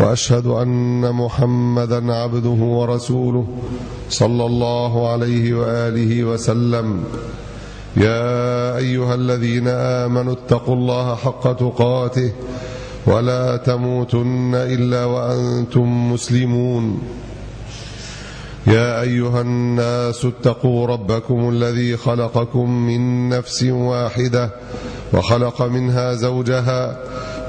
وأشهد أن محمدا عبده ورسوله صلى الله عليه وآله وسلم. يا أيها الذين آمنوا اتقوا الله حق تقاته ولا تموتن إلا وأنتم مسلمون. يا أيها الناس اتقوا ربكم الذي خلقكم من نفس واحدة وخلق منها زوجها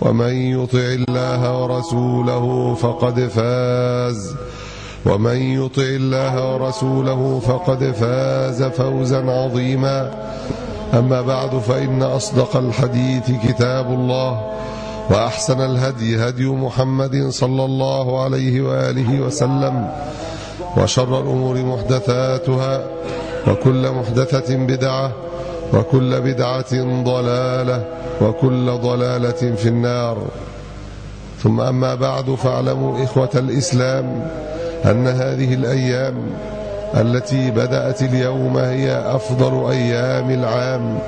ومن يطع الله ورسوله فقد فاز. ومن يطع الله ورسوله فقد فاز فوزا عظيما. أما بعد فإن أصدق الحديث كتاب الله وأحسن الهدي هدي محمد صلى الله عليه وآله وسلم وشر الأمور محدثاتها وكل محدثة بدعة وكل بدعة ضلالة وكل ضلالة في النار. ثم أما بعد فاعلموا إخوة الإسلام أن هذه الأيام التي بدأت اليوم هي أفضل أيام العام.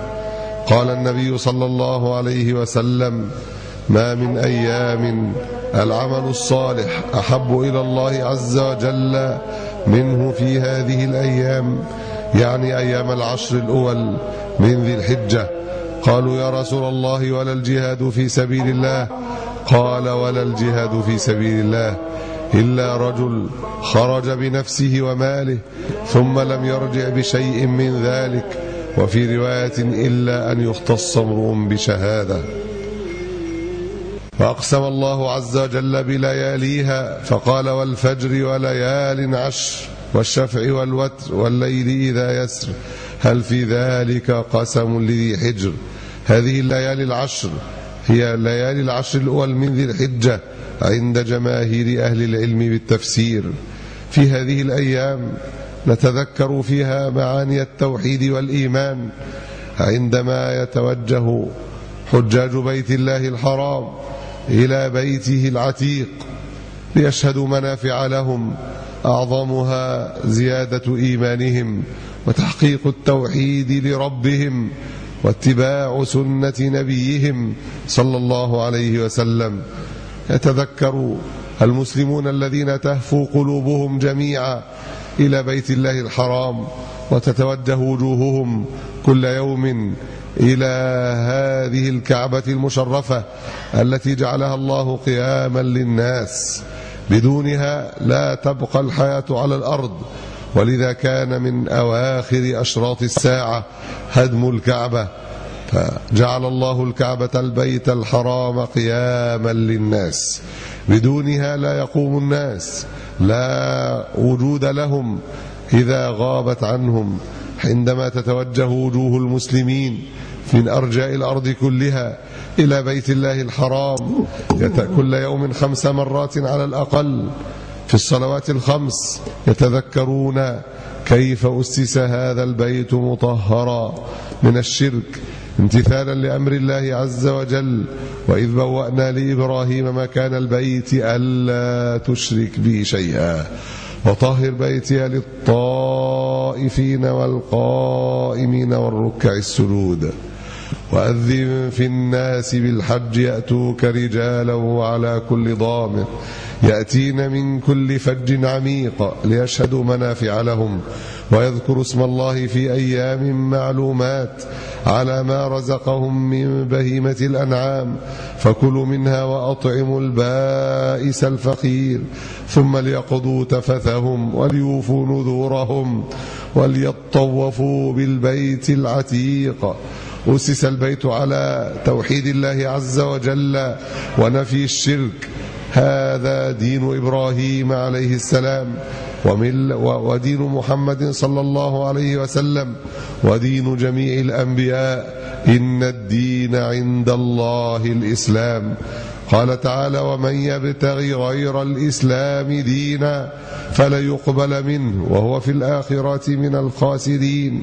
قال النبي صلى الله عليه وسلم ما من أيام العمل الصالح أحب إلى الله عز وجل منه في هذه الأيام يعني أيام العشر الأول من ذي الحجة. قالوا يا رسول الله ولا الجهاد في سبيل الله؟ قال ولا الجهاد في سبيل الله إلا رجل خرج بنفسه وماله ثم لم يرجع بشيء من ذلك. وفي رواية إلا أن يختص امرؤ بشهادة. فأقسم الله عز وجل بلياليها فقال والفجر وليال عشر والشفع والوتر والليل إذا يسر. هل في ذلك قسم لذي حجر هذه الليالي العشر هي ليالي العشر الأول من ذي الحجة عند جماهير أهل العلم بالتفسير. في هذه الأيام نتذكر فيها معاني التوحيد والإيمان عندما يتوجه حجاج بيت الله الحرام إلى بيته العتيق ليشهدوا منافع لهم أعظمها زيادة إيمانهم. وتحقيق التوحيد لربهم واتباع سنة نبيهم صلى الله عليه وسلم. يتذكر المسلمون الذين تهفو قلوبهم جميعا إلى بيت الله الحرام وتتوجه وجوههم كل يوم إلى هذه الكعبة المشرفة التي جعلها الله قياما للناس. بدونها لا تبقى الحياة على الأرض. ولذا كان من أواخر أشراط الساعة هدم الكعبة. فجعل الله الكعبة البيت الحرام قياما للناس. بدونها لا يقوم الناس. لا وجود لهم إذا غابت عنهم. عندما تتوجه وجوه المسلمين من أرجاء الأرض كلها إلى بيت الله الحرام كل يوم خمس مرات على الأقل. في الصلوات الخمس يتذكرون كيف أسس هذا البيت مطهرا من الشرك امتثالا لأمر الله عز وجل وإذ بوأنا لإبراهيم مكان البيت ألا تشرك بي شيئا. وطهر بيتي للطائفين والقائمين والركع السجود. وأذن في الناس بالحج يأتوك رجالا وعلى كل ضامر يأتين من كل فج عميق ليشهدوا منافع لهم ويذكروا اسم الله في أيام معلومات على ما رزقهم من بهيمة الأنعام فكلوا منها وأطعموا البائس الفقير ثم ليقضوا تفثهم وليوفوا نذورهم وليطوفوا بالبيت العتيق أسس البيت على توحيد الله عز وجل ونفي الشرك. هذا دين إبراهيم عليه السلام ودين محمد صلى الله عليه وسلم ودين جميع الأنبياء. إن الدين عند الله الإسلام. قال تعالى ومن يبتغي غير الإسلام دينا فليقبل منه وهو في الآخرة من الخاسرين.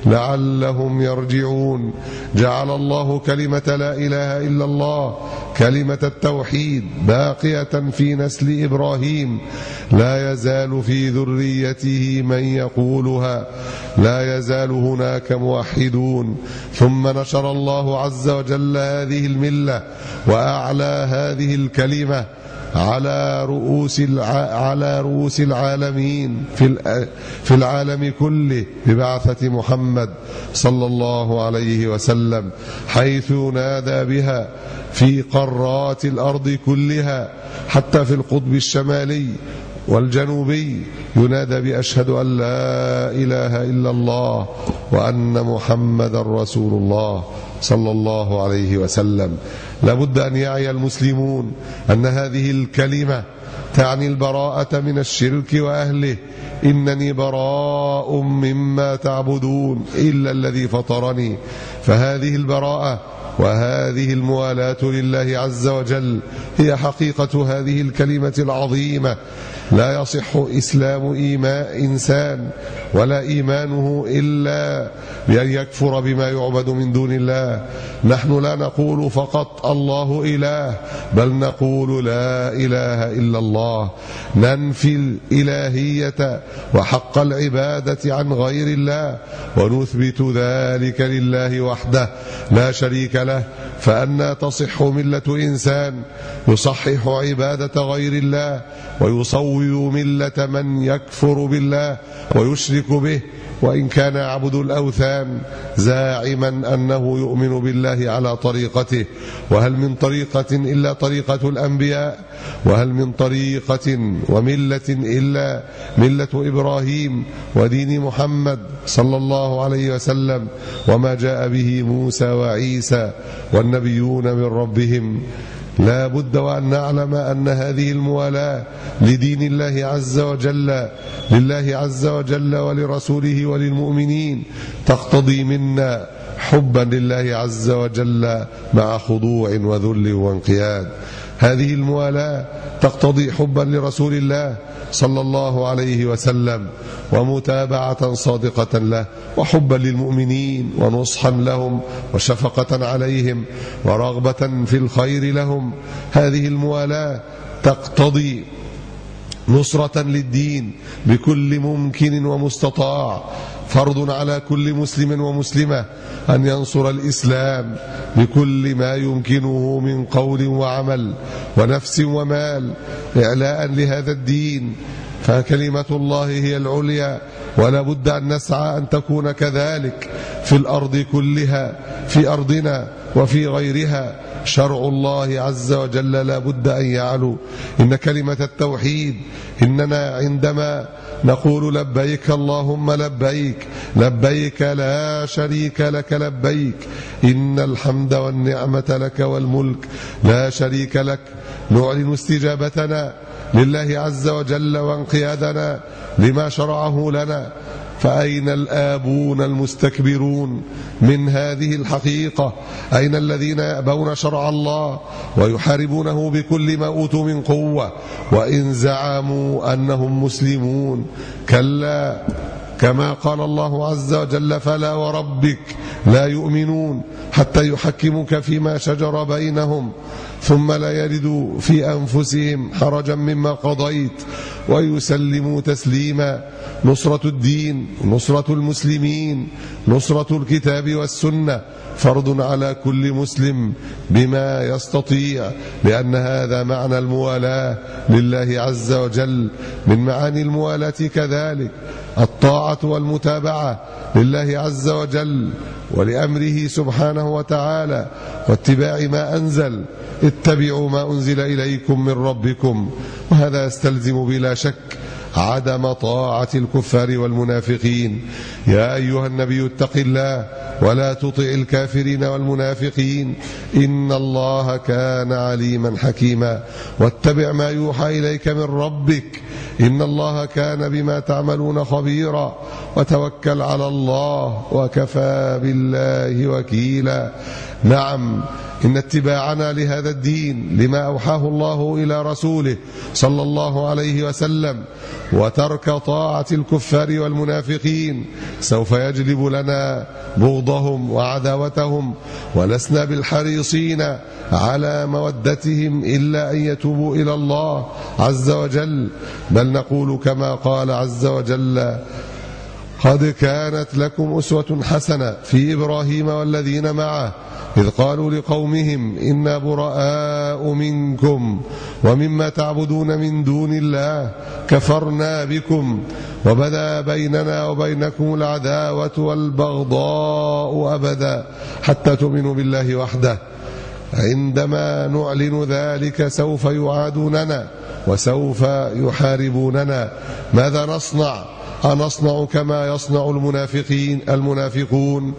لعلهم يرجعون. جعل الله كلمة لا إله إلا الله كلمة التوحيد باقية في نسل إبراهيم. لا يزال في ذريته من يقولها لا يزال هناك موحدون. ثم نشر الله عز وجل هذه الملة وأعلى هذه الكلمة. على رؤوس على رؤوس العالمين في في العالم كله ببعثة محمد صلى الله عليه وسلم حيث ينادى بها في قارات الأرض كلها حتى في القطب الشمالي والجنوبي ينادى بأشهد أن لا إله إلا الله وأن محمد رسول الله. صلى الله عليه وسلم. لابد أن يعي المسلمون أن هذه الكلمة تعني البراءة من الشرك وأهله. إنني براء مما تعبدون إلا الذي فطرني. فهذه البراءة وهذه الموالاة لله عز وجل هي حقيقة هذه الكلمة العظيمة. لا يصح إسلام إيماء إنسان ولا إيمانه إلا بأن يكفر بما يعبد من دون الله. نحن لا نقول فقط الله إله بل نقول لا إله إلا الله. ننفي الإلهية وحق العبادة عن غير الله ونثبت ذلك لله وحده لا شريك له. فأنا تصح ملة إنسان يصحح عبادة غير الله ويصوب ملة من يكفر بالله ويشرك به وإن كان يعبد الأوثان زاعما أنه يؤمن بالله على طريقته. وهل من طريقة إلا طريقة الأنبياء؟ وهل من طريقة وملة إلا ملة إبراهيم ودين محمد صلى الله عليه وسلم وما جاء به موسى وعيسى والنبيون من ربهم؟ لا بد وأن نعلم أن هذه الموالاة لدين الله عز وجل لله عز وجل ولرسوله وللمؤمنين تقتضي منا حبا لله عز وجل مع خضوع وذل وانقياد. هذه الموالاة تقتضي حبا لرسول الله صلى الله عليه وسلم ومتابعة صادقة له وحبا للمؤمنين ونصحا لهم وشفقة عليهم ورغبة في الخير لهم. هذه الموالاة تقتضي نصرة للدين بكل ممكن ومستطاع فرض على كل مسلم ومسلمة أن ينصر الإسلام بكل ما يمكنه من قول وعمل ونفس ومال إعلاء لهذا الدين. فكلمة الله هي العليا ولا بد أن نسعى أن تكون كذلك في الأرض كلها في أرضنا وفي غيرها. شرع الله عز وجل لا بد أن يعلو. إن كلمة التوحيد إننا عندما نقول لبيك اللهم لبيك لبيك لا شريك لك لبيك. إن الحمد والنعمة لك والملك لا شريك لك. نعلن استجابتنا لله عز وجل وانقيادنا لما شرعه لنا. فأين الآبون المستكبرون من هذه الحقيقة؟ أين الذين يأبون شرع الله ويحاربونه بكل ما أوتوا من قوة؟ وإن زعموا أنهم مسلمون. كلا كما قال الله عز وجل فلا وربك لا يؤمنون حتى يحكمك فيما شجر بينهم. ثم لا يجدوا في أنفسهم حرجا مما قضيت ويسلموا تسليما. نصرة الدين نصرة المسلمين نصرة الكتاب والسنة فرض على كل مسلم بما يستطيع لأن هذا معنى الموالاة لله عز وجل. من معاني الموالاة كذلك الطاعة والمتابعة لله عز وجل ولأمره سبحانه وتعالى واتباع ما أنزل. اتبعوا ما أنزل إليكم من ربكم وهذا يستلزم بلا شك عدم طاعة الكفار والمنافقين. يا أيها النبي اتق الله ولا تطع الكافرين والمنافقين إن الله كان عليما حكيما. واتبع ما يوحى إليك من ربك إن الله كان بما تعملون خبيرا. وتوكل على الله وكفى بالله وكيلا. نعم إن اتباعنا لهذا الدين لما أوحاه الله إلى رسوله صلى الله عليه وسلم وترك طاعة الكفار والمنافقين سوف يجلب لنا بغضهم وعداوتهم ولسنا بالحريصين على مودتهم إلا أن يتوبوا إلى الله عز وجل. بل نقول كما قال عز وجل قد كانت لكم أسوة حسنة في إبراهيم والذين معه إذ قالوا لقومهم إنا براء منكم ومما تعبدون من دون الله كفرنا بكم وبدا بيننا وبينكم العداوة والبغضاء أبدا حتى تؤمنوا بالله وحده. عندما نعلن ذلك سوف يعادوننا وسوف يحاربوننا ماذا نصنع؟ أنصنع كما يصنع المنافقين المنافقون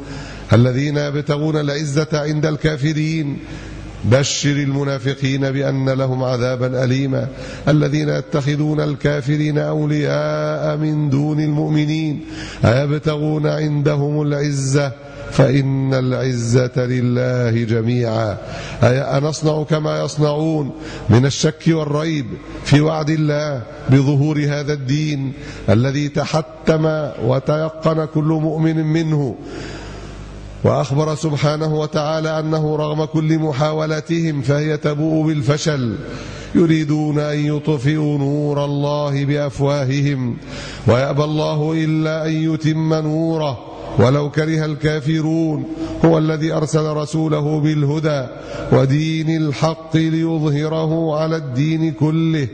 الذين يبتغون العزة عند الكافرين. بشر المنافقين بأن لهم عذابا أليما. الذين يتخذون الكافرين أولياء من دون المؤمنين. أيبتغون عندهم العزة فإن العزة لله جميعا. أنصنع كما يصنعون من الشك والريب في وعد الله بظهور هذا الدين الذي تحتم وتيقن كل مؤمن منه. وأخبر سبحانه وتعالى أنه رغم كل محاولاتهم فهي تبوء بالفشل. يريدون أن يطفئوا نور الله بأفواههم. ويأبى الله إلا أن يتم نوره. ولو كره الكافرون هو الذي أرسل رسوله بالهدى ودين الحق ليظهره على الدين كله.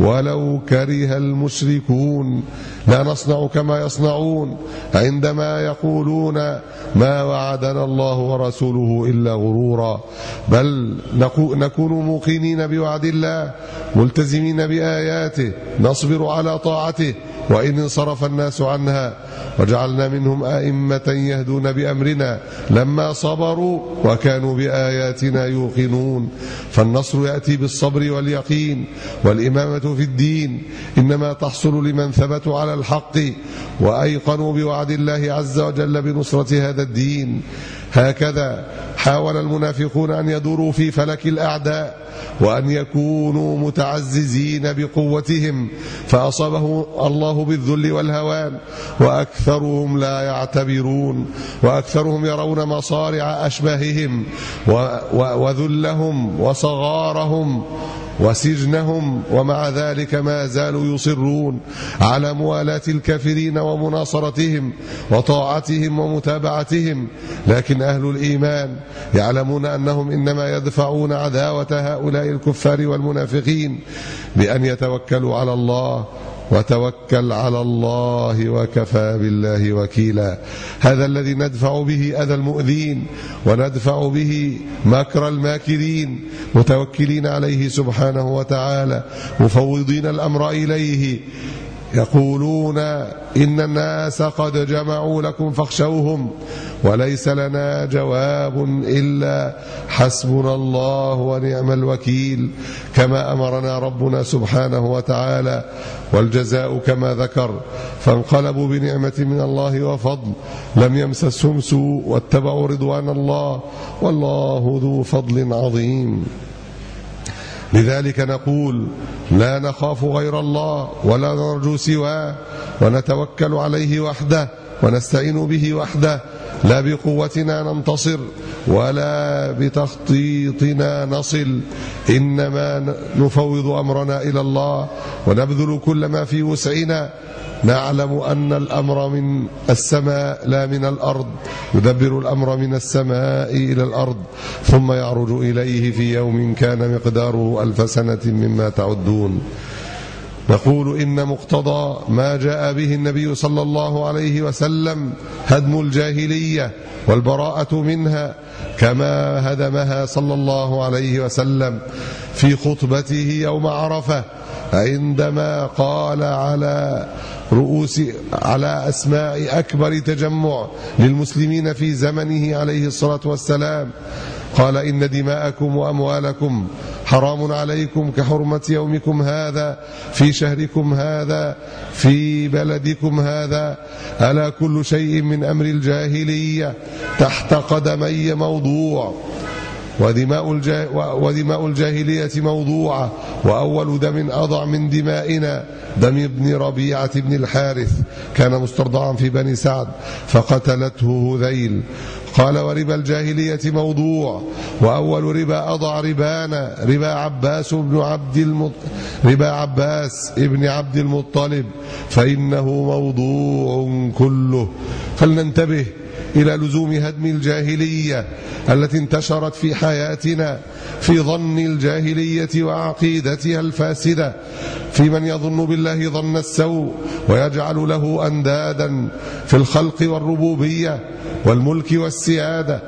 ولو كره المشركون لا نصنع كما يصنعون. عندما يقولون ما وعدنا الله ورسوله إلا غرورا. بل نكون موقنين بوعد الله ملتزمين بآياته نصبر على طاعته وإن انصرف الناس عنها وجعلنا منهم أئمة يهدون بأمرنا لما صبروا وكانوا بآياتنا يوقنون. فالنصر يأتي بالصبر واليقين والإمامة في الدين. إنما تحصل لمن ثبتوا على الحق وأيقنوا بوعد الله عز وجل بنصرة هذا الدين. هكذا حاول المنافقون أن يدوروا في فلك الأعداء وأن يكونوا متعززين بقوتهم. فأصابه الله بالذل والهوان وأكثرهم لا يعتبرون وأكثرهم يرون مصارع أشباههم وذلهم وصغارهم وسجنهم ومع ذلك ما زالوا يصرون على موالاة الكافرين ومناصرتهم وطاعتهم ومتابعتهم. لكن أهل الإيمان يعلمون أنهم إنما يدفعون عداوة هؤلاء الكفار والمنافقين بأن يتوكلوا على الله وتوكل على الله وكفى بالله وكيلا. هذا الذي ندفع به أذى المؤذين وندفع به مكر الماكرين متوكلين عليه سبحانه وتعالى مفوضين الأمر إليه يقولون إن الناس قد جمعوا لكم فاخشوهم وليس لنا جواب إلا حسبنا الله ونعم الوكيل كما أمرنا ربنا سبحانه وتعالى والجزاء كما ذكر فانقلبوا بنعمة من الله وفضل لم يمسسهم سوء واتبعوا رضوان الله والله ذو فضل عظيم لذلك نقول لا نخاف غير الله ولا نرجو سواه ونتوكل عليه وحده ونستعين به وحده لا بقوتنا ننتصر ولا بتخطيطنا نصل إنما نفوض أمرنا إلى الله ونبذل كل ما في وسعنا نعلم أن الأمر من السماء لا من الأرض. يدبر الأمر من السماء إلى الأرض ثم يعرج إليه في يوم كان مقداره ألف سنة مما تعدون. نقول إن مقتضى ما جاء به النبي صلى الله عليه وسلم هدم الجاهلية والبراءة منها كما هدمها صلى الله عليه وسلم في خطبته يوم عرفة. عندما قال على رؤوس على أسماء أكبر تجمع للمسلمين في زمنه عليه الصلاة والسلام قال إن دماءكم وأموالكم حرام عليكم كحرمة يومكم هذا في شهركم هذا في بلدكم هذا ألا كل شيء من أمر الجاهلية تحت قدمي موضوع. ودماء, ودماء الجاهلية موضوعة وأول دم أضع من دمائنا دم ابن ربيعة بن الحارث كان مسترضعا في بني سعد فقتلته هذيل. قال وربا الجاهلية موضوع وأول ربا أضع ربانا ربا عباس بن عبد المط... ربا عباس ابن عبد المطلب فإنه موضوع كله. فلننتبه إلى لزوم هدم الجاهلية التي انتشرت في حياتنا في ظن الجاهلية وعقيدتها الفاسدة في من يظن بالله ظن السوء ويجعل له أندادا في الخلق والربوبية والملك والسيادة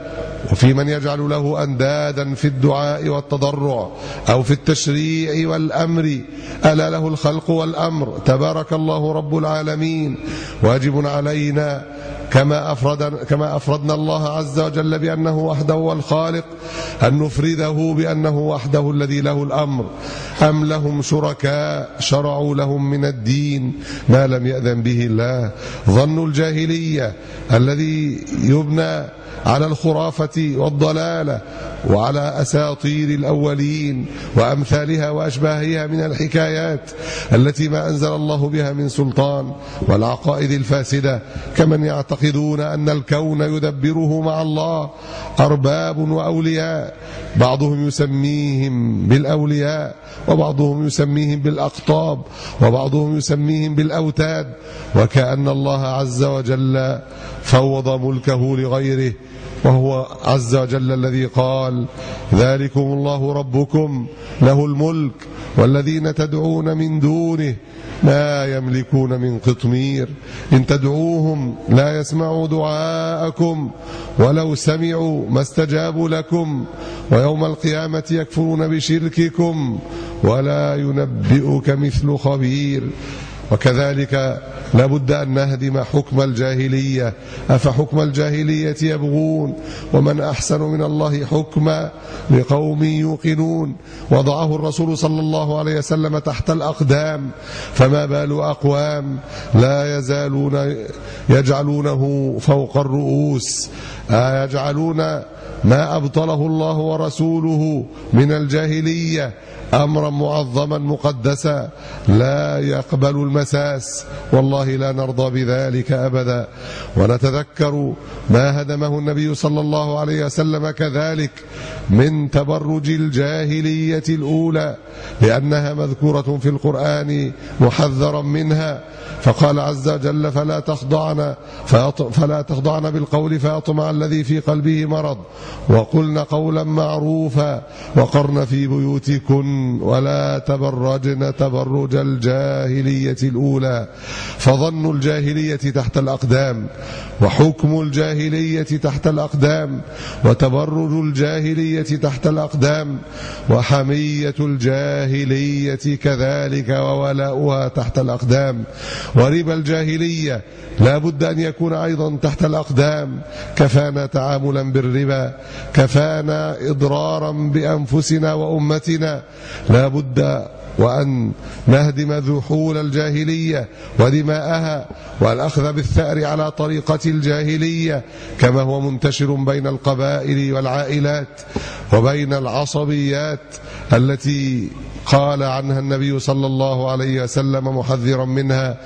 وفي من يجعل له أندادا في الدعاء والتضرع أو في التشريع والأمر. ألا له الخلق والأمر. تبارك الله رب العالمين. واجب علينا كما أفرد كما أفردنا الله عز وجل بأنه وحده هو الخالق أن نفرده بأنه وحده الذي له الأمر. أم لهم شركاء؟ شرعوا لهم من الدين ما لم يأذن به الله. ظن الجاهلية الذي يبنى على الخرافة والضلالة وعلى أساطير الأولين وأمثالها وأشباهها من الحكايات التي ما أنزل الله بها من سلطان والعقائد الفاسدة كمن يعتقدون أن الكون يدبره مع الله أرباب وأولياء بعضهم يسميهم بالأولياء وبعضهم يسميهم بالأقطاب وبعضهم يسميهم بالأوتاد وكأن الله عز وجل فوض ملكه لغيره وهو عز وجل الذي قال ذلكم الله ربكم له الملك والذين تدعون من دونه لا يملكون من قطمير إن تدعوهم لا يسمعوا دعاءكم ولو سمعوا ما استجابوا لكم ويوم القيامة يكفرون بشرككم ولا ينبئك مثل خبير وكذلك لابد أن نهدم حكم الجاهلية. أفحكم الجاهلية يبغون؟ ومن أحسن من الله حكما لقوم يوقنون. وضعه الرسول صلى الله عليه وسلم تحت الأقدام. فما بال أقوام لا يزالون يجعلونه فوق الرؤوس. يجعلون ما أبطله الله ورسوله من الجاهلية؟ أمرا معظما مقدسا لا يقبل المساس. والله لا نرضى بذلك أبدا. ونتذكر ما هدمه النبي صلى الله عليه وسلم كذلك من تبرج الجاهلية الأولى لأنها مذكورة في القرآن محذرا منها. فقال عز وجل فلا تخضعن فلا تخضعن بالقول فيطمع الذي في قلبه مرض. وقلن قولا معروفا وقرن في بيوتكن ولا تبرجن تبرج الجاهلية الأولى. فظن الجاهلية تحت الأقدام وحكم الجاهلية تحت الأقدام وتبرج الجاهلية تحت الأقدام وحمية الجاهلية كذلك وولاؤها تحت الأقدام. وربا الجاهلية لا بد أن يكون أيضا تحت الأقدام. كفانا تعاملا بالربا كفانا إضرارا بأنفسنا وأمتنا لا بد وأن نهدم ذحول الجاهلية ودماءها والأخذ بالثأر على طريقة الجاهلية كما هو منتشر بين القبائل والعائلات وبين العصبيات التي قال عنها النبي صلى الله عليه وسلم محذرا منها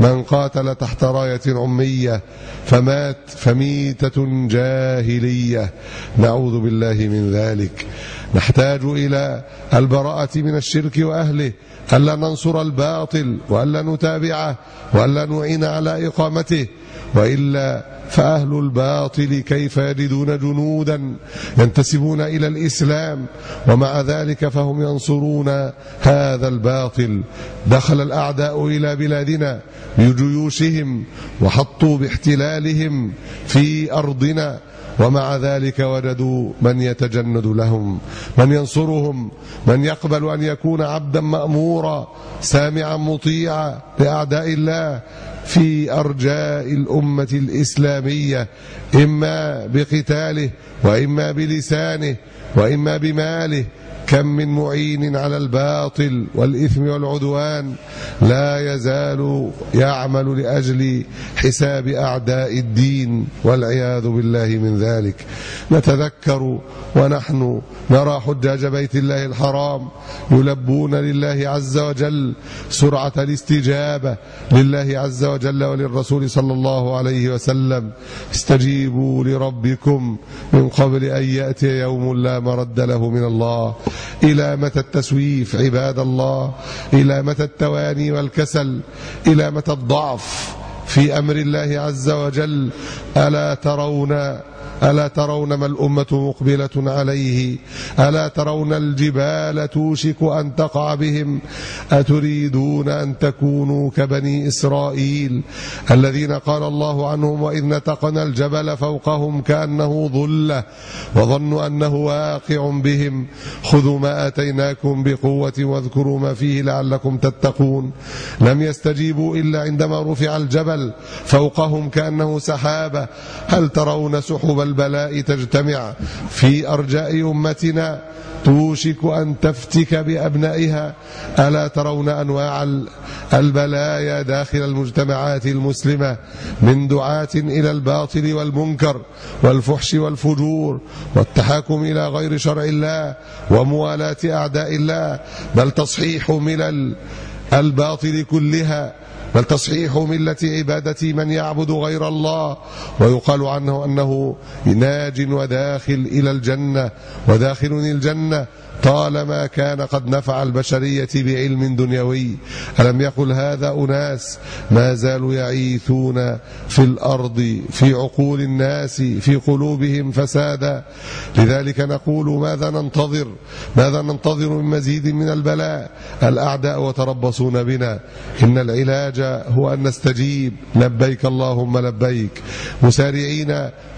من قاتل تحت راية عمية فمات فميتة جاهلية. نعوذ بالله من ذلك. نحتاج إلى البراءة من الشرك وأهله ألا ننصر الباطل وألا نتابعه وألا نعين على إقامته وإلا فأهل الباطل كيف يجدون جنودا ينتسبون إلى الإسلام ومع ذلك فهم ينصرون هذا الباطل. دخل الأعداء إلى بلادنا بجيوشهم وحطوا باحتلالهم في أرضنا ومع ذلك وجدوا من يتجند لهم من ينصرهم من يقبل أن يكون عبدا مأمورا سامعا مطيعا لأعداء الله. في أرجاء الأمة الإسلامية إما بقتاله وإما بلسانه وإما بماله كم من معين على الباطل والإثم والعدوان لا يزال يعمل لأجل حساب أعداء الدين والعياذ بالله من ذلك. نتذكر ونحن نرى حجاج بيت الله الحرام يلبون لله عز وجل سرعة الاستجابة لله عز وجل وللرسول صلى الله عليه وسلم. استجيبوا لربكم من قبل أن يأتي يوم لا مرد له من الله. إلى متى التسويف عباد الله؟ إلى متى التواني والكسل؟ إلى متى الضعف في أمر الله عز وجل؟ ألا ترون ألا ترون ما الأمة مقبلة عليه؟ ألا ترون الجبال توشك أن تقع بهم؟ أتريدون أن تكونوا كبني إسرائيل؟ الذين قال الله عنهم وإذ نتقنا الجبل فوقهم كأنه ظلة وظنوا أنه واقع بهم. خذوا ما آتيناكم بقوة واذكروا ما فيه لعلكم تتقون. لم يستجيبوا إلا عندما رفع الجبل فوقهم كأنه سحابة. هل ترون سحب البلاء تجتمع في أرجاء أمتنا. توشك أن تفتك بأبنائها. ألا ترون أنواع البلايا داخل المجتمعات المسلمة من دعاة إلى الباطل والمنكر والفحش والفجور والتحاكم إلى غير شرع الله وموالاة أعداء الله. بل تصحيح ملل الباطل كلها. بل تصحيح ملة عبادة من يعبد غير الله. ويقال عنه أنه ناج وداخل إلى الجنة وداخل الجنة طالما كان قد نفع البشرية بعلم دنيوي ألم يقل هذا أناس؟ ما زالوا يعيثون في الأرض في عقول الناس في قلوبهم فسادا. لذلك نقول ماذا ننتظر؟ ماذا ننتظر من مزيد من البلاء؟ الأعداء وتربصون بنا. إن العلاج هو أن نستجيب. لبيك اللهم لبيك. مسارعين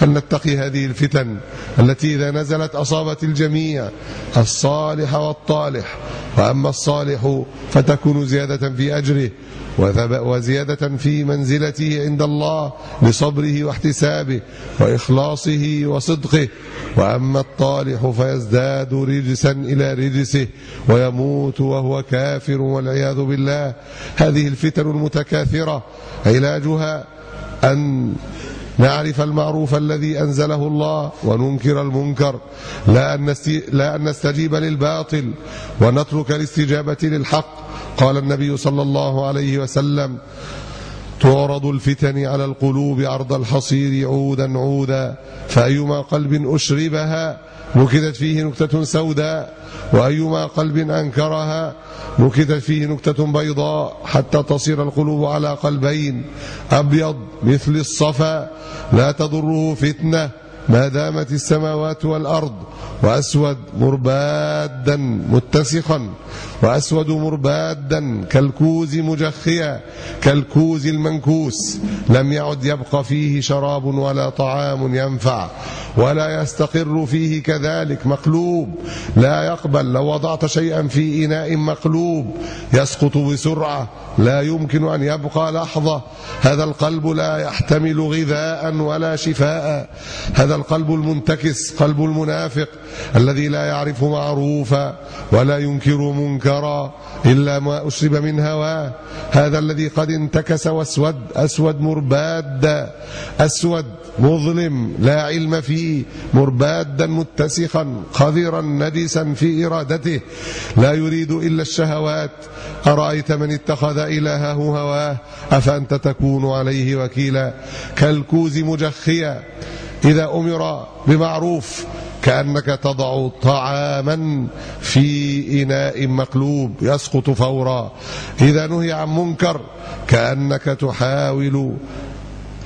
فلنتقي هذه الفتن التي إذا نزلت أصابت الجميع الصالح والطالح. وأما الصالح فتكون زيادة في أجره وزيادة في منزلته عند الله لصبره واحتسابه وإخلاصه وصدقه. وأما الطالح فيزداد رجسا إلى رجسه ويموت وهو كافر والعياذ بالله. هذه الفتن المتكاثرة علاجها أن نعرف المعروف الذي أنزله الله وننكر المنكر. لا أن, نستجيب للباطل ونترك الاستجابة للحق. قال النبي صلى الله عليه وسلم تعرض الفتن على القلوب عرض الحصير عودا عودا فأيما قلب أشربها نكدت فيه نكتة سوداء وأيما قلب أنكرها نكتت فيه نكتة بيضاء حتى تصير القلوب على قلبين أبيض مثل الصفا. لا تضره فتنة ما دامت السماوات والأرض وأسود مربادا متسخا. وأسود مربادا كالكوز مجخيا كالكوز المنكوس. لم يعد يبقى فيه شراب ولا طعام ينفع ولا يستقر فيه كذلك مقلوب. لا يقبل لو وضعت شيئا في إناء مقلوب. يسقط بسرعة لا يمكن أن يبقى لحظة. هذا القلب لا يحتمل غذاء ولا شفاء. هذا القلب المنتكس قلب المنافق. الذي لا يعرف معروفا ولا ينكر منكرا إلا ما أشرب من هواه هذا الذي قد انتكس وأسود أسود مرباد أسود مظلم لا علم فيه مربادا متسخا قذرا نجسا في إرادته. لا يريد إلا الشهوات. أرأيت من اتخذ إلهه هواه؟ أفأنت تكون عليه وكيلا؟ كالكوز مجخيا. إذا أمر بمعروف كأنك تضع طعاما في إناء مقلوب يسقط فورا. إذا نهي عن منكر كأنك تحاول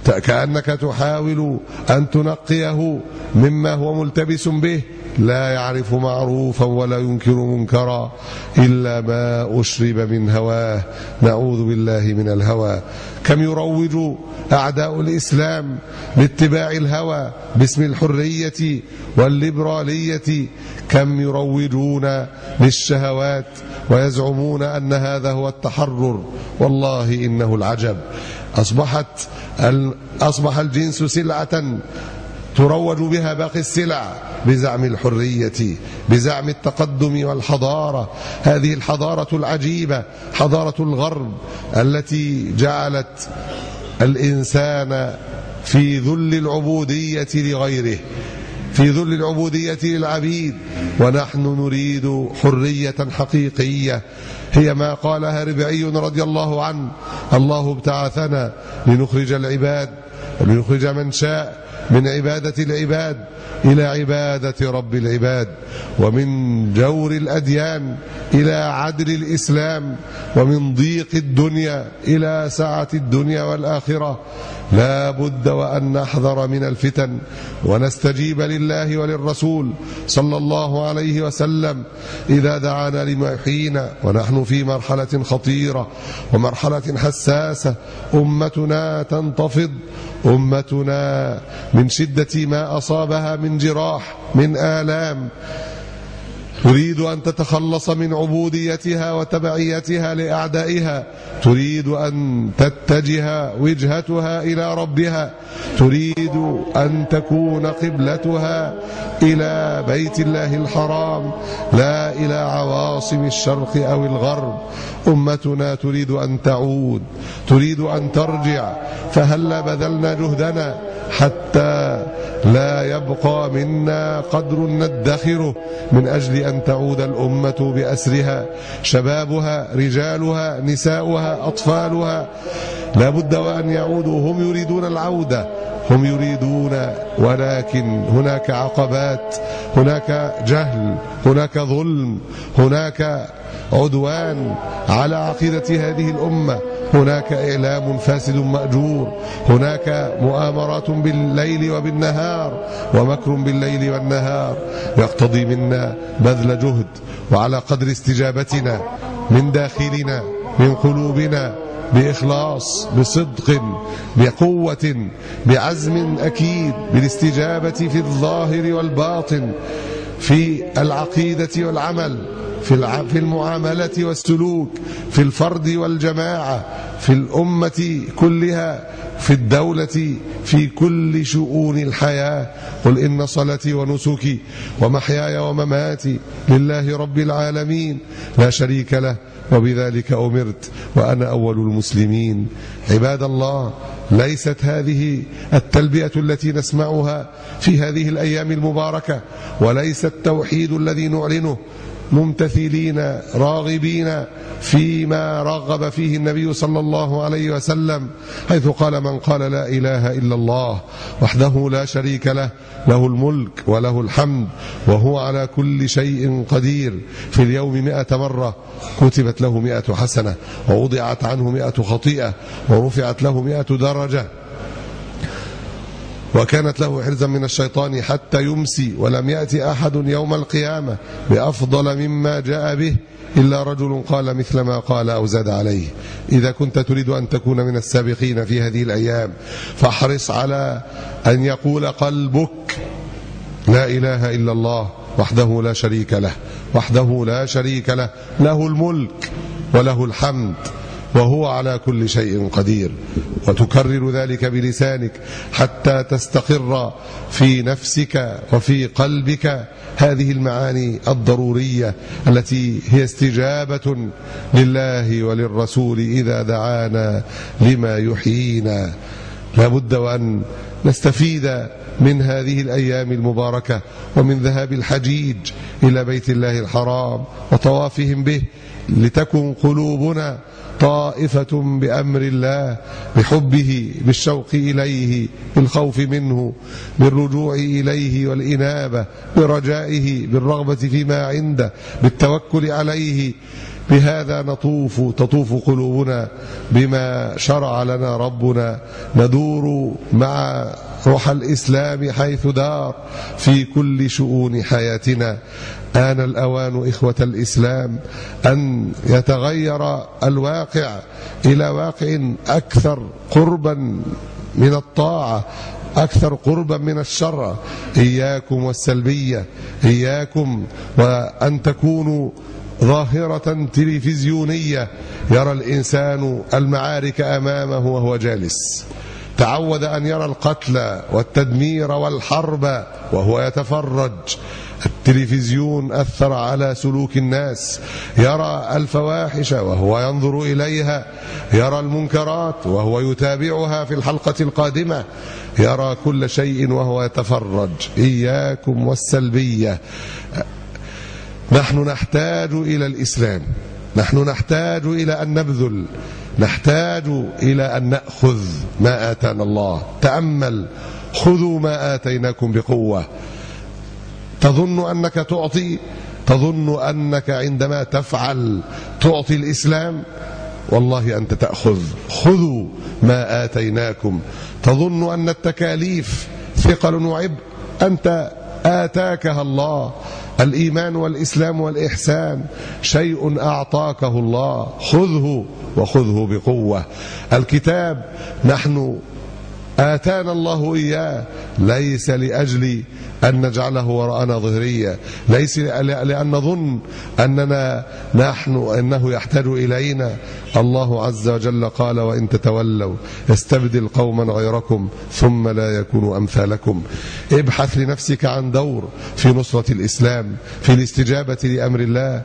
كأنك تحاول أن تنقيه مما هو ملتبس به. لا يعرف معروفا ولا ينكر منكرا إلا ما أشرب من هواه. نعوذ بالله من الهوى. كم يروج أعداء الإسلام لاتباع الهوى باسم الحرية والليبرالية؟ كم يروجون للشهوات ويزعمون أن هذا هو التحرر؟ والله إنه العجب. أصبحت أصبح الجنس سلعة تروج بها باقي السلع بزعم الحرية بزعم التقدم والحضارة. هذه الحضارة العجيبة حضارة الغرب التي جعلت الإنسان في ذل العبودية لغيره في ذل العبودية للعبيد. ونحن نريد حرية حقيقية. هي ما قالها ربعي رضي الله عنه. الله ابتعثنا لنخرج العباد ولنخرج من شاء من عبادة العباد إلى عبادة رب العباد ومن جور الأديان إلى عدل الإسلام ومن ضيق الدنيا إلى سعة الدنيا والآخرة. لا بد وأن نحذر من الفتن ونستجيب لله وللرسول صلى الله عليه وسلم إذا دعانا لما يحيينا ونحن في مرحلة خطيرة ومرحلة حساسة. أمتنا تنتفض أمتنا من شدة ما أصابها من جراح من آلام. تريد أن تتخلص من عبوديتها وتبعيتها لأعدائها. تريد أن تتجه وجهتها إلى ربها. تريد أن تكون قبلتها إلى بيت الله الحرام لا إلى عواصم الشرق أو الغرب. أمتنا تريد أن تعود تريد أن ترجع. فهلا بذلنا جهدنا؟ حتى لا يبقى منا قدر ندخره من أجل أن تعود الأمة بأسرها شبابها رجالها نساؤها أطفالها. لا بد وأن يعودوا. هم يريدون العودة. هم يريدون ولكن هناك عقبات هناك جهل هناك ظلم هناك عدوان على عقيدة هذه الأمة. هناك إعلام فاسد مأجور. هناك مؤامرات بالليل وبالنهار ومكر بالليل والنهار. يقتضي منا بذل جهد وعلى قدر استجابتنا من داخلنا من قلوبنا بإخلاص بصدق بقوة بعزم أكيد بالاستجابة في الظاهر والباطن في العقيدة والعمل. في في المعاملة والسلوك في الفرد والجماعة في الأمة كلها في الدولة في كل شؤون الحياة. قل إن صلاتي ونسكي ومحياي ومماتي لله رب العالمين لا شريك له وبذلك أمرت وأنا أول المسلمين. عباد الله ليست هذه التلبية التي نسمعها في هذه الأيام المباركة وليس التوحيد الذي نعلنه ممتثلين راغبين فيما رغب فيه النبي صلى الله عليه وسلم حيث قال من قال لا إله إلا الله وحده لا شريك له له الملك وله الحمد وهو على كل شيء قدير. في اليوم مئة مرة كتبت له مئة حسنة ووضعت عنه مئة خطيئة ورفعت له مئة درجة. وكانت له حرزا من الشيطان حتى يمسي ولم يأتي أحد يوم القيامة بأفضل مما جاء به إلا رجل قال مثل ما قال أو زاد عليه. إذا كنت تريد أن تكون من السابقين في هذه الأيام فاحرص على أن يقول قلبك لا إله إلا الله وحده لا شريك له وحده لا شريك له له الملك وله الحمد. وهو على كل شيء قدير. وتكرر ذلك بلسانك حتى تستقر في نفسك وفي قلبك هذه المعاني الضرورية التي هي استجابة لله وللرسول إذا دعانا لما يحيينا. لابد وأن نستفيد من هذه الأيام المباركة ومن ذهاب الحجيج إلى بيت الله الحرام وطوافهم به لتكن قلوبنا طائفة بأمر الله بحبه بالشوق إليه بالخوف منه بالرجوع إليه والإنابة برجائه بالرغبة فيما عنده بالتوكل عليه. بهذا نطوف تطوف قلوبنا بما شرع لنا ربنا. ندور مع روح الإسلام حيث دار في كل شؤون حياتنا. آن الأوان إخوة الإسلام أن يتغير الواقع إلى واقع أكثر قربا من الطاعة أكثر قربا من الشر إياكم والسلبية إياكم وأن تكونوا ظاهرة تلفزيونية يرى الإنسان المعارك أمامه وهو جالس. تعود أن يرى القتل والتدمير والحرب وهو يتفرج. التلفزيون أثر على سلوك الناس. يرى الفواحش وهو ينظر إليها. يرى المنكرات وهو يتابعها في الحلقة القادمة. يرى كل شيء وهو يتفرج. إياكم والسلبية. نحن نحتاج إلى الإسلام. نحن نحتاج إلى أن نبذل. نحتاج إلى أن نأخذ ما آتانا الله. تأمل. خذوا ما آتيناكم بقوة. تظن أنك تعطي؟ تظن أنك عندما تفعل تعطي الإسلام؟ والله أنت تأخذ. خذوا ما آتيناكم. تظن أن التكاليف ثقل وعبء؟ أنت آتاكها الله. الإيمان والإسلام والإحسان شيء أعطاكه الله. خذه وخذه بقوة. الكتاب نحن آتانا الله إياه. ليس لأجل أن نجعله وراءنا ظهرية. ليس لأن نظن أننا نحن أنه يحتاج إلينا. الله عز وجل قال وإن تتولوا استبدل قوما غيركم ثم لا يكونوا أمثالكم. ابحث لنفسك عن دور في نصرة الإسلام في الاستجابة لأمر الله.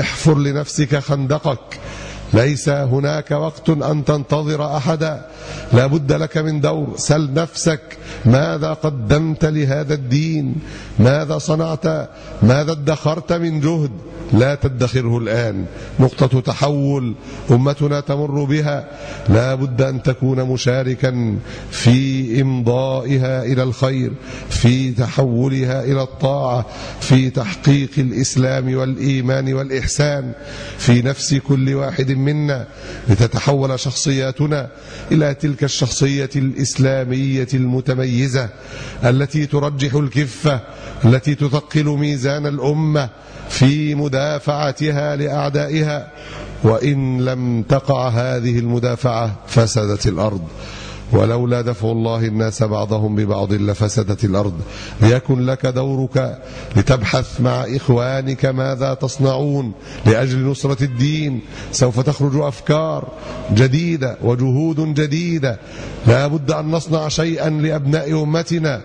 احفر لنفسك خندقك. ليس هناك وقت أن تنتظر أحدا. لا بد لك من دور. سل نفسك. ماذا قدمت لهذا الدين؟ ماذا صنعت؟ ماذا ادخرت من جهد؟ لا تدخره الآن. نقطة تحول أمتنا تمر بها. لا بد أن تكون مشاركا في إمضائها إلى الخير في تحولها إلى الطاعة في تحقيق الإسلام والإيمان والإحسان في نفس كل واحد منا لتتحول شخصياتنا إلى تلك الشخصية الإسلامية المتميزة التي ترجح الكفة التي تثقل ميزان الأمة في مدافعتها لأعدائها. وإن لم تقع هذه المدافعة فسدت الأرض. ولولا دفع الله الناس بعضهم ببعض لفسدت الأرض. ليكن لك دورك لتبحث مع إخوانك ماذا تصنعون لأجل نصرة الدين. سوف تخرج أفكار جديدة وجهود جديدة. لا بد أن نصنع شيئا لأبناء أمتنا.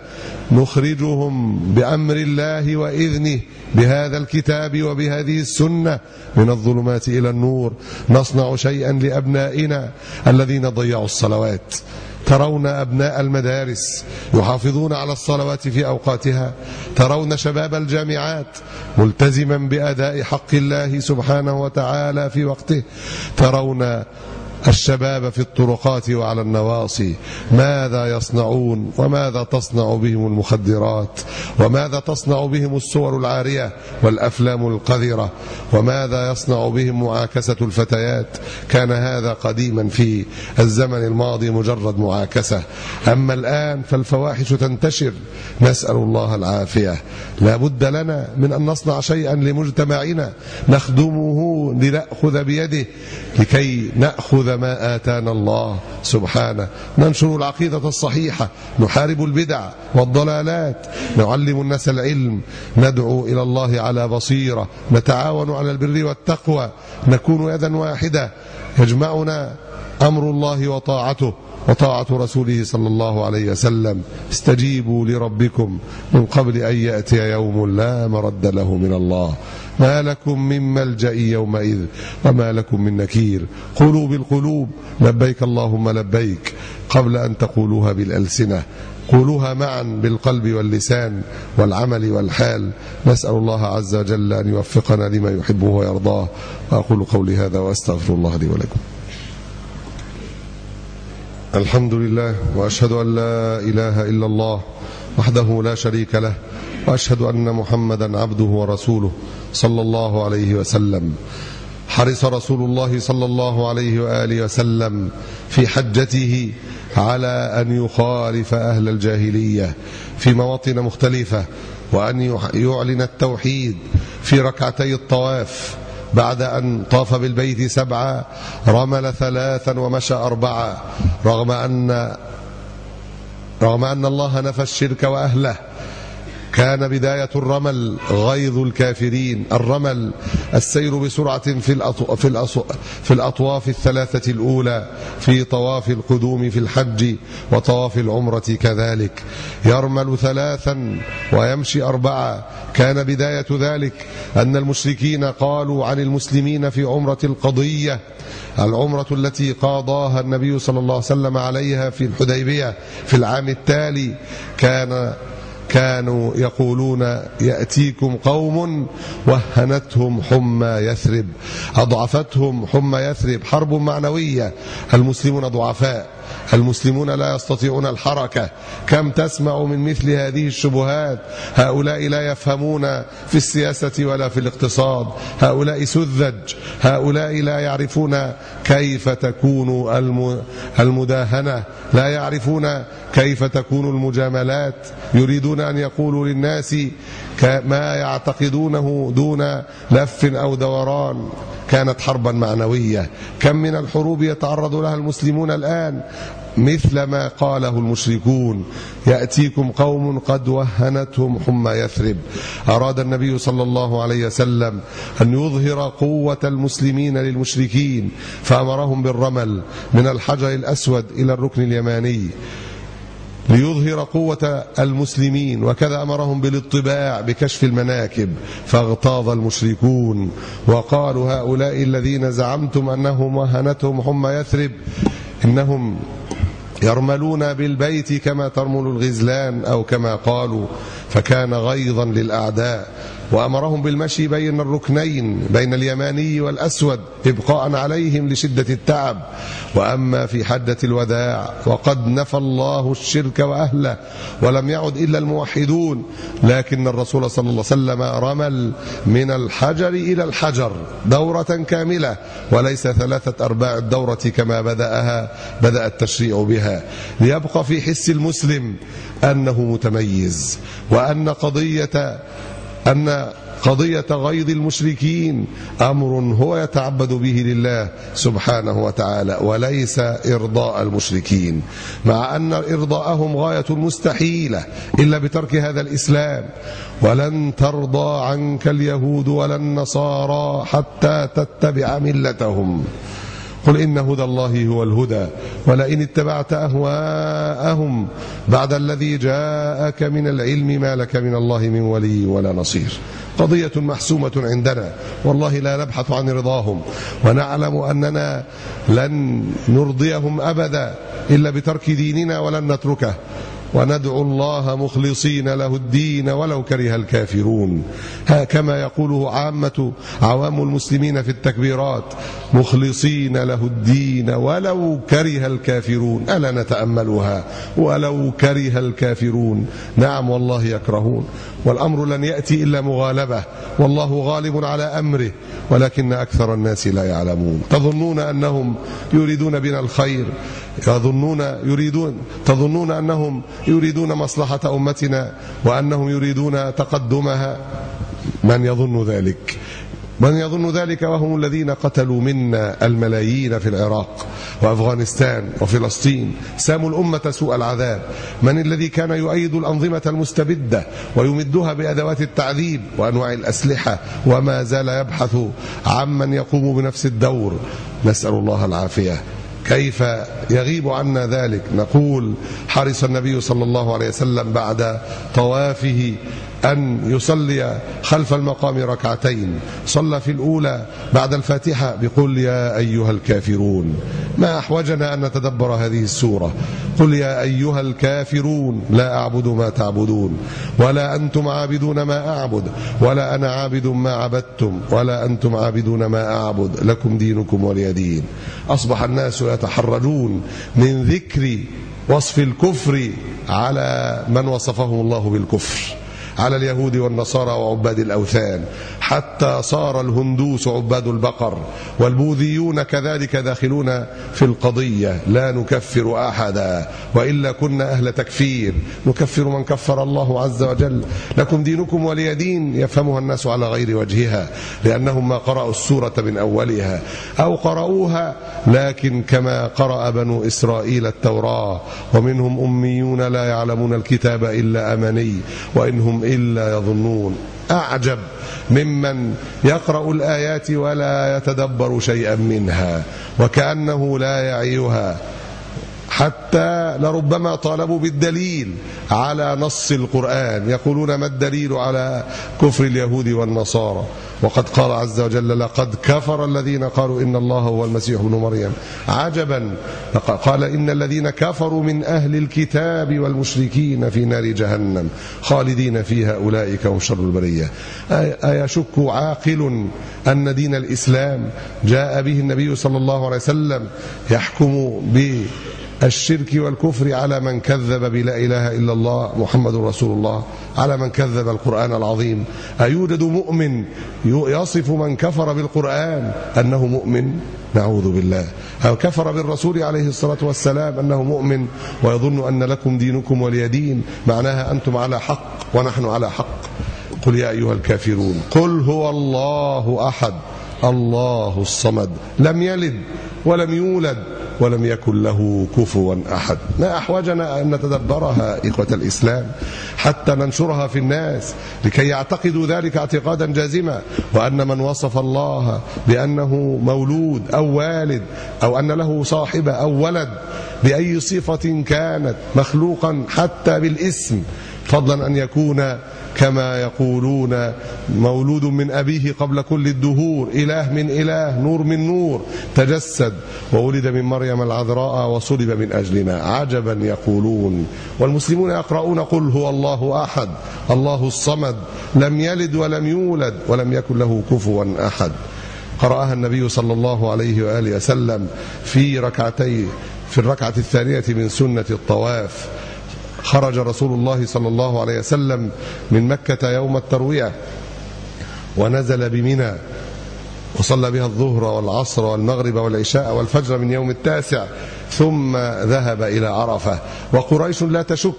نخرجهم بأمر الله وإذنه بهذا الكتاب وبهذه السنة من الظلمات إلى النور. نصنع شيئا لأبنائنا الذين ضيعوا الصلوات. ترون أبناء المدارس يحافظون على الصلوات في أوقاتها ترون شباب الجامعات ملتزما بأداء حق الله سبحانه وتعالى في وقته ترون الشباب في الطرقات وعلى النواصي ماذا يصنعون؟ وماذا تصنع بهم المخدرات؟ وماذا تصنع بهم الصور العارية والأفلام القذرة؟ وماذا يصنع بهم معاكسة الفتيات؟ كان هذا قديما في الزمن الماضي مجرد معاكسة. أما الآن فالفواحش تنتشر. نسأل الله العافية. لا بد لنا من أن نصنع شيئا لمجتمعنا نخدمه لنأخذ بيده لكي نأخذ ما آتانا الله سبحانه. ننشر العقيدة الصحيحة نحارب البدع والضلالات نعلم الناس العلم ندعو إلى الله على بصيرة نتعاون على البر والتقوى نكون يدا واحدة يجمعنا أمر الله وطاعته وطاعة رسوله صلى الله عليه وسلم. استجيبوا لربكم من قبل أن يأتي يوم لا مرد له من الله. ما لكم من ملجأ يومئذ وما لكم من نكير. قولوا بالقلوب لبيك اللهم لبيك قبل أن تقولوها بالألسنة. قولوها معا بالقلب واللسان والعمل والحال. نسأل الله عز وجل أن يوفقنا لما يحبه ويرضاه. وأقول قولي هذا وأستغفر الله لي ولكم. الحمد لله وأشهد أن لا إله إلا الله وحده لا شريك له وأشهد أن محمدا عبده ورسوله صلى الله عليه وسلم. حرص رسول الله صلى الله عليه وآله وسلم في حجته على أن يخالف أهل الجاهلية في مواطن مختلفة وأن يعلن التوحيد في ركعتي الطواف بعد أن طاف بالبيت سبعة رمل ثلاثا ومشى أربعة رغم أن رغم أن الله نفى الشرك وأهله كان بداية الرمل غيظ الكافرين. الرمل السير بسرعة في الأطو في, الأصو في الأطواف الثلاثة الأولى في طواف القدوم في الحج وطواف العمرة كذلك. يرمل ثلاثا ويمشي أربعة. كان بداية ذلك أن المشركين قالوا عن المسلمين في عمرة القضية. العمرة التي قاضاها النبي صلى الله عليه وسلم عليها في الحديبية في العام التالي كان كانوا يقولون يأتيكم قوم وهنتهم حمى يثرب أضعفتهم حمى يثرب حرب معنوية المسلمون ضعفاء. المسلمون لا يستطيعون الحركة. كم تسمع من مثل هذه الشبهات؟ هؤلاء لا يفهمون في السياسة ولا في الاقتصاد. هؤلاء سذج. هؤلاء لا يعرفون كيف تكون المداهنة. لا يعرفون كيف تكون المجاملات. يريدون أن يقولوا للناس ما يعتقدونه دون لف أو دوران كانت حربا معنوية. كم من الحروب يتعرض لها المسلمون الآن؟ مثل ما قاله المشركون. يأتيكم قوم قد وهنتهم حمى يثرب. أراد النبي صلى الله عليه وسلم أن يظهر قوة المسلمين للمشركين فأمرهم بالرمل من الحجر الأسود إلى الركن اليماني. ليظهر قوة المسلمين وكذا أمرهم بالاطباع بكشف المناكب. فاغتاظ المشركون وقالوا هؤلاء الذين زعمتم أنهم وهنتهم حمى يثرب إنهم يرملون بالبيت كما ترمل الغزلان أو كما قالوا فكان غيظا للأعداء. وأمرهم بالمشي بين الركنين بين اليماني والأسود إبقاء عليهم لشدة التعب. وأما في حدة الوداع وقد نفى الله الشرك وأهله ولم يعد إلا الموحدون. لكن الرسول صلى الله عليه وسلم رمل من الحجر إلى الحجر دورة كاملة وليس ثلاثة أرباع الدورة كما بدأها بدأ التشريع بها. ليبقى في حس المسلم أنه متميز وأن قضية أن قضية غيظ المشركين أمر هو يتعبد به لله سبحانه وتعالى وليس إرضاء المشركين. مع أن إرضاءهم غاية مستحيلة إلا بترك هذا الإسلام. ولن ترضى عنك اليهود ولا النصارى حتى تتبع ملتهم. قل إن هدى الله هو الهدى ولئن اتبعت أهواءهم بعد الذي جاءك من العلم ما لك من الله من ولي ولا نصير. قضية محسومة عندنا. والله لا نبحث عن رضاهم. ونعلم أننا لن نرضيهم أبدا إلا بترك ديننا ولن نتركه. وندعو الله مخلصين له الدين ولو كره الكافرون. كما يقوله عامة عوام المسلمين في التكبيرات مخلصين له الدين ولو كره الكافرون. ألا نتأملها؟ ولو كره الكافرون. نعم والله يكرهون. والأمر لن يأتي إلا مغالبة. والله غالب على أمره ولكن أكثر الناس لا يعلمون. تظنون أنهم يريدون بنا الخير؟ يظنون يريدون تظنون أنهم يريدون مصلحة أمتنا وأنهم يريدون تقدمها. من يظن ذلك؟ من يظن ذلك وهم الذين قتلوا منا الملايين في العراق وأفغانستان وفلسطين. ساموا الأمة سوء العذاب. من الذي كان يؤيد الأنظمة المستبدة ويمدها بأدوات التعذيب وأنواع الأسلحة وما زال يبحث عمن يقوم بنفس الدور؟ نسأل الله العافية. كيف يغيب عنا ذلك؟ نقول حرص النبي صلى الله عليه وسلم بعد طوافه أن يصلي خلف المقام ركعتين. صلى في الأولى بعد الفاتحة بقول يا أيها الكافرون. ما أحوجنا أن نتدبر هذه السورة. قل يا أيها الكافرون لا أعبد ما تعبدون. ولا أنتم عابدون ما أعبد. ولا أنا عابد ما عبدتم. ولا أنتم عابدون ما أعبد. لكم دينكم ولي دين. أصبح الناس يتحرجون من ذكر وصف الكفر على من وصفهم الله بالكفر. على اليهود والنصارى وعباد الأوثان حتى صار الهندوس عباد البقر والبوذيون كذلك داخلون في القضية لا نكفر أحدا وإلا كنا أهل تكفير نكفر من كفر الله عز وجل. لكم دينكم ولي دين يفهمها الناس على غير وجهها لأنهم ما قرأوا السورة من أولها أو قرأوها لكن كما قرأ بنو إسرائيل التوراة ومنهم أميون لا يعلمون الكتاب إلا أمني وإنهم إلا يظنون. أعجب ممن يقرأ الآيات ولا يتدبر شيئا منها وكأنه لا يعيها. حتى لربما طالبوا بالدليل على نص القرآن. يقولون ما الدليل على كفر اليهود والنصارى؟ وقد قال عز وجل لقد كفر الذين قالوا إن الله هو المسيح ابن مريم. عجبا. قال إن الذين كفروا من أهل الكتاب والمشركين في نار جهنم خالدين فيها أولئك هم شر البرية. أيشك عاقل أن دين الإسلام جاء به النبي صلى الله عليه وسلم يحكم به الشرك والكفر على من كذب بلا إله إلا الله محمد رسول الله على من كذب القرآن العظيم. أيوجد مؤمن يصف من كفر بالقرآن أنه مؤمن؟ نعوذ بالله. أو كفر بالرسول عليه الصلاة والسلام أنه مؤمن؟ ويظن أن لكم دينكم ولي دين. معناها أنتم على حق ونحن على حق. قل يا أيها الكافرون قل هو الله أحد الله الصمد. لم يلد ولم يولد ولم يكن له كفوا أحد. ما أحوجنا أن نتدبرها إخوة الإسلام حتى ننشرها في الناس لكي يعتقدوا ذلك اعتقادا جازما وأن من وصف الله بأنه مولود أو والد أو أن له صاحبة أو ولد بأي صفة كانت مخلوقا حتى بالاسم فضلا أن يكون كما يقولون مولود من أبيه قبل كل الدهور إله من إله نور من نور تجسد وولد من مريم العذراء وصلب من أجلنا عجبا يقولون. والمسلمون يقرؤون قل هو الله أحد الله الصمد لم يلد ولم يولد ولم يكن له كفوا أحد. قرأها النبي صلى الله عليه وآله وسلم في ركعتي في الركعة الثانية من سنة الطواف. خرج رسول الله صلى الله عليه وسلم من مكة يوم التروية ونزل بمنى وصلى بها الظهر والعصر والمغرب والعشاء والفجر من يوم التاسع ثم ذهب إلى عرفة. وقريش لا تشك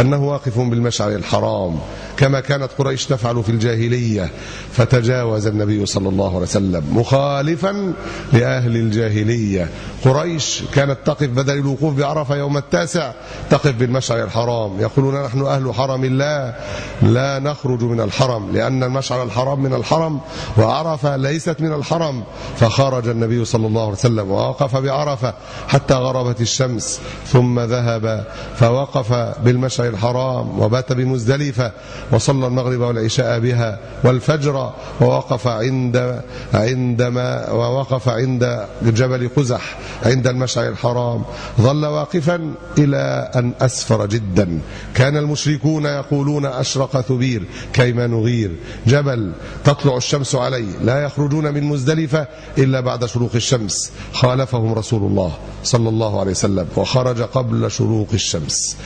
أنه واقف بالمشعر الحرام. كما كانت قريش تفعل في الجاهلية فتجاوز النبي صلى الله عليه وسلم مخالفا لأهل الجاهلية. قريش كانت تقف بدل الوقوف بعرفة يوم التاسع تقف بالمشعر الحرام. يقولون نحن أهل حرم الله لا نخرج من الحرم لأن المشعر الحرام من الحرم وعرفة ليست من الحرم. فخرج النبي صلى الله عليه وسلم ووقف بعرفة حتى غربت الشمس ثم ذهب فوقف بالمشعر الحرام وبات بمزدلفة. وصلى المغرب والعشاء بها والفجر ووقف عند عندما ووقف عند جبل قزح عند المشعر الحرام. ظل واقفا إلى أن أسفر جدا. كان المشركون يقولون أشرق ثبير كيما نغير. جبل تطلع الشمس عليه. لا يخرجون من مزدلفة إلا بعد شروق الشمس. خالفهم رسول الله صلى الله عليه وسلم. وخرج قبل شروق الشمس.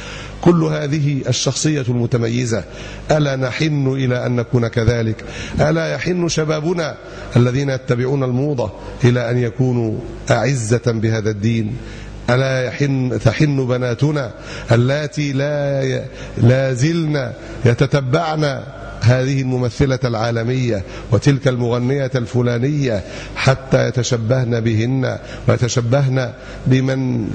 كل هذه الشخصية المتميزة ألا نحن إلى أن نكون كذلك؟ ألا يحن شبابنا الذين يتبعون الموضة إلى أن يكونوا أعزة بهذا الدين؟ ألا يحن تحن بناتنا اللاتي لا لا زلن يتتبعن هذه الممثلة العالمية وتلك المغنية الفلانية حتى يتشبهن بهن ويتشبهن بمن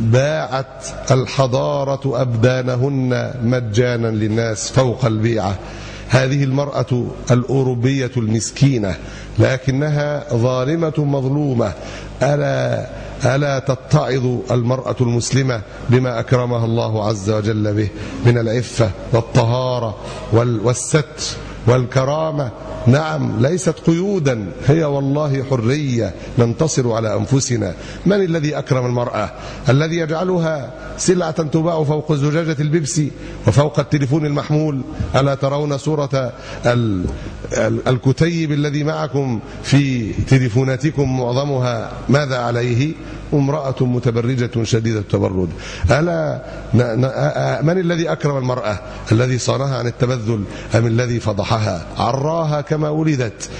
باعت الحضارة أبدانهن مجانا للناس فوق البيعة. هذه المرأة الأوروبية المسكينة لكنها ظالمة مظلومة. ألا ألا تتعظ المرأة المسلمة بما أكرمها الله عز وجل به من العفة والطهارة والستر. والكرامة. نعم ليست قيودا. هي والله حرية. ننتصر على أنفسنا. من الذي أكرم المرأة؟ الذي يجعلها سلعة تباع فوق زجاجة البيبسي وفوق التليفون المحمول. ألا ترون صورة الكتيب الذي معكم في تليفوناتكم معظمها ماذا عليه؟ امرأة متبرجة شديدة التبرج. ألا من الذي أكرم المرأة؟ الذي صانها عن التبذل أم الذي فضحها؟ عراها كما ولدت.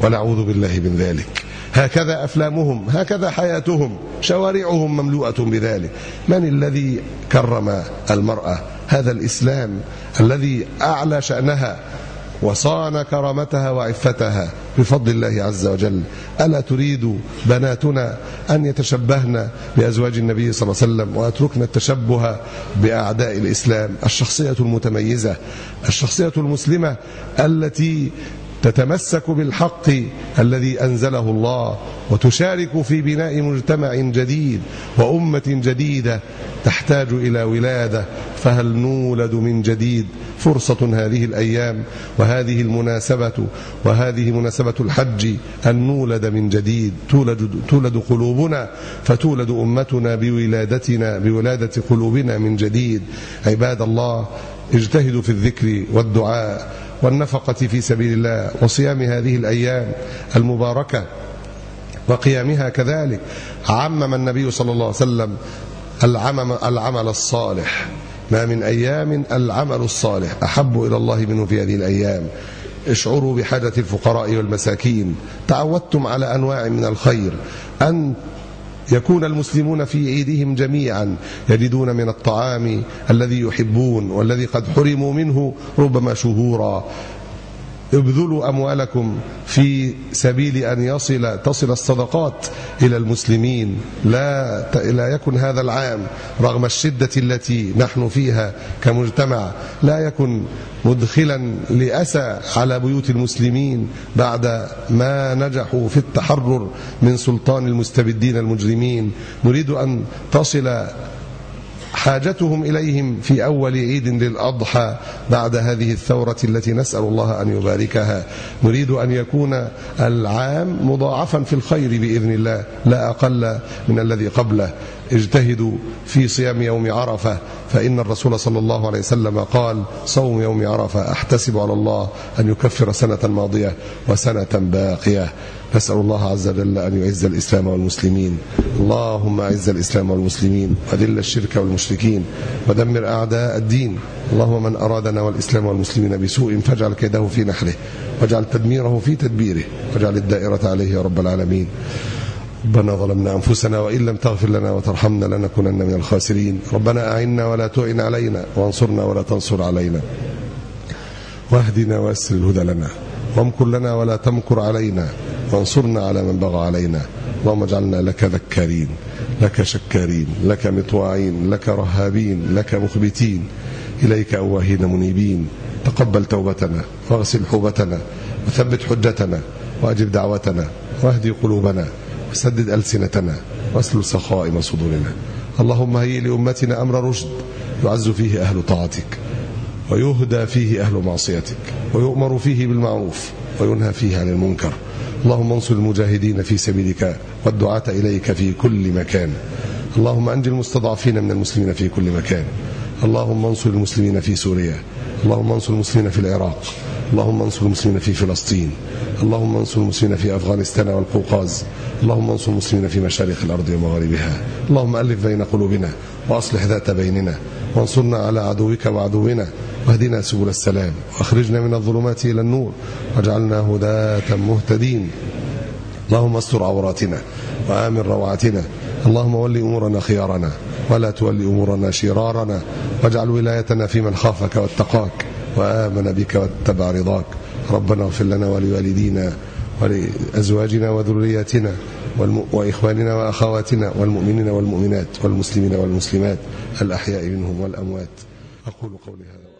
ونعوذ بالله من ذلك. هكذا أفلامهم هكذا حياتهم شوارعهم مملوءة بذلك. من الذي كرم المرأة؟ هذا الإسلام الذي أعلى شأنها. وصان كرامتها وعفتها بفضل الله عز وجل. ألا تريد بناتنا أن يتشبهن بأزواج النبي صلى الله عليه وسلم ويتركن التشبه بأعداء الإسلام؟ الشخصية المتميزة الشخصية المسلمة التي تتمسك بالحق الذي أنزله الله وتشارك في بناء مجتمع جديد وأمة جديدة تحتاج إلى ولادة. فهل نولد من جديد؟ فرصة هذه الأيام وهذه المناسبة وهذه مناسبة الحج أن نولد من جديد. تولد, تولد قلوبنا فتولد أمتنا بولادتنا بولادة قلوبنا من جديد. عباد الله اجتهدوا في الذكر والدعاء. والنفقة في سبيل الله وصيام هذه الأيام المباركة وقيامها كذلك عمم النبي صلى الله عليه وسلم العمل الصالح. ما من أيام العمل الصالح. أحب إلى الله منه في هذه الأيام. اشعروا بحاجة الفقراء والمساكين. تعودتم على أنواع من الخير. أن يكون المسلمون في عيدهم جميعا يجدون من الطعام الذي يحبون والذي قد حرموا منه ربما شهورا. ابذلوا أموالكم في سبيل أن يصل تصل الصدقات إلى المسلمين. لا لا يكن هذا العام رغم الشدة التي نحن فيها كمجتمع لا يكن مدخلا لأسى على بيوت المسلمين بعد ما نجحوا في التحرر من سلطان المستبدين المجرمين. نريد أن تصل حاجتهم إليهم في أول عيد للأضحى بعد هذه الثورة التي نسأل الله أن يباركها. نريد أن يكون العام مضاعفا في الخير بإذن الله لا أقل من الذي قبله. اجتهدوا في صيام يوم عرفة فإن الرسول صلى الله عليه وسلم قال صوم يوم عرفة أحتسب على الله أن يكفر سنة ماضية وسنة باقية. نسأل الله عز وجل أن يعز الإسلام والمسلمين. اللهم أعز الإسلام والمسلمين وذل الشرك والمشركين ودمر أعداء الدين. اللهم من أرادنا والإسلام والمسلمين بسوء فاجعل كيده في نحره واجعل تدميره في تدبيره واجعل الدائرة عليه يا رب العالمين. ربنا ظلمنا أنفسنا وإن لم تغفر لنا وترحمنا لنكونن من الخاسرين. ربنا أعنا ولا تعن علينا وانصرنا ولا تنصر علينا. واهدنا ويسر الهدى لنا وامكر لنا ولا تمكر علينا وانصرنا على من بغى علينا. اللهم اجعلنا لك ذكارين لك شكارين لك مطواعين لك رهابين لك مخبتين. إليك أواهين منيبين. تقبل توبتنا واغسل حوبتنا وثبت حجتنا وأجب دعوتنا واهدي قلوبنا وسدد ألسنتنا واسلل سخائم صدورنا. اللهم هيئ لأمتنا أمر رشد يعز فيه أهل طاعتك ويهدى فيه أهل معصيتك ويؤمر فيه بالمعروف وينهى فيه عن المنكر. اللهم انصر المجاهدين في سبيلك والدعاة إليك في كل مكان. اللهم أنجي المستضعفين من المسلمين في كل مكان. اللهم انصر المسلمين في سوريا. اللهم انصر المسلمين في العراق. اللهم انصر المسلمين في فلسطين اللهم انصر المسلمين في أفغانستان والقوقاز اللهم انصر المسلمين في مشارق الأرض ومغاربها. اللهم ألف بين قلوبنا وأصلح ذات بيننا وانصرنا على عدوك وعدونا واهدنا سبل السلام واخرجنا من الظلمات إلى النور واجعلنا هداة مهتدين. اللهم استر عوراتنا وآمن روعاتنا. اللهم ول أمورنا خيارنا ولا تولي أمورنا شرارنا واجعل ولايتنا في من خافك واتقاك. وآمن بك واتبع رضاك. ربنا اغفر لنا ولوالدينا ولأزواجنا وذرياتنا وإخواننا وأخواتنا والمؤمنين والمؤمنات والمسلمين والمسلمات الأحياء منهم والأموات. أقول قولي هذا.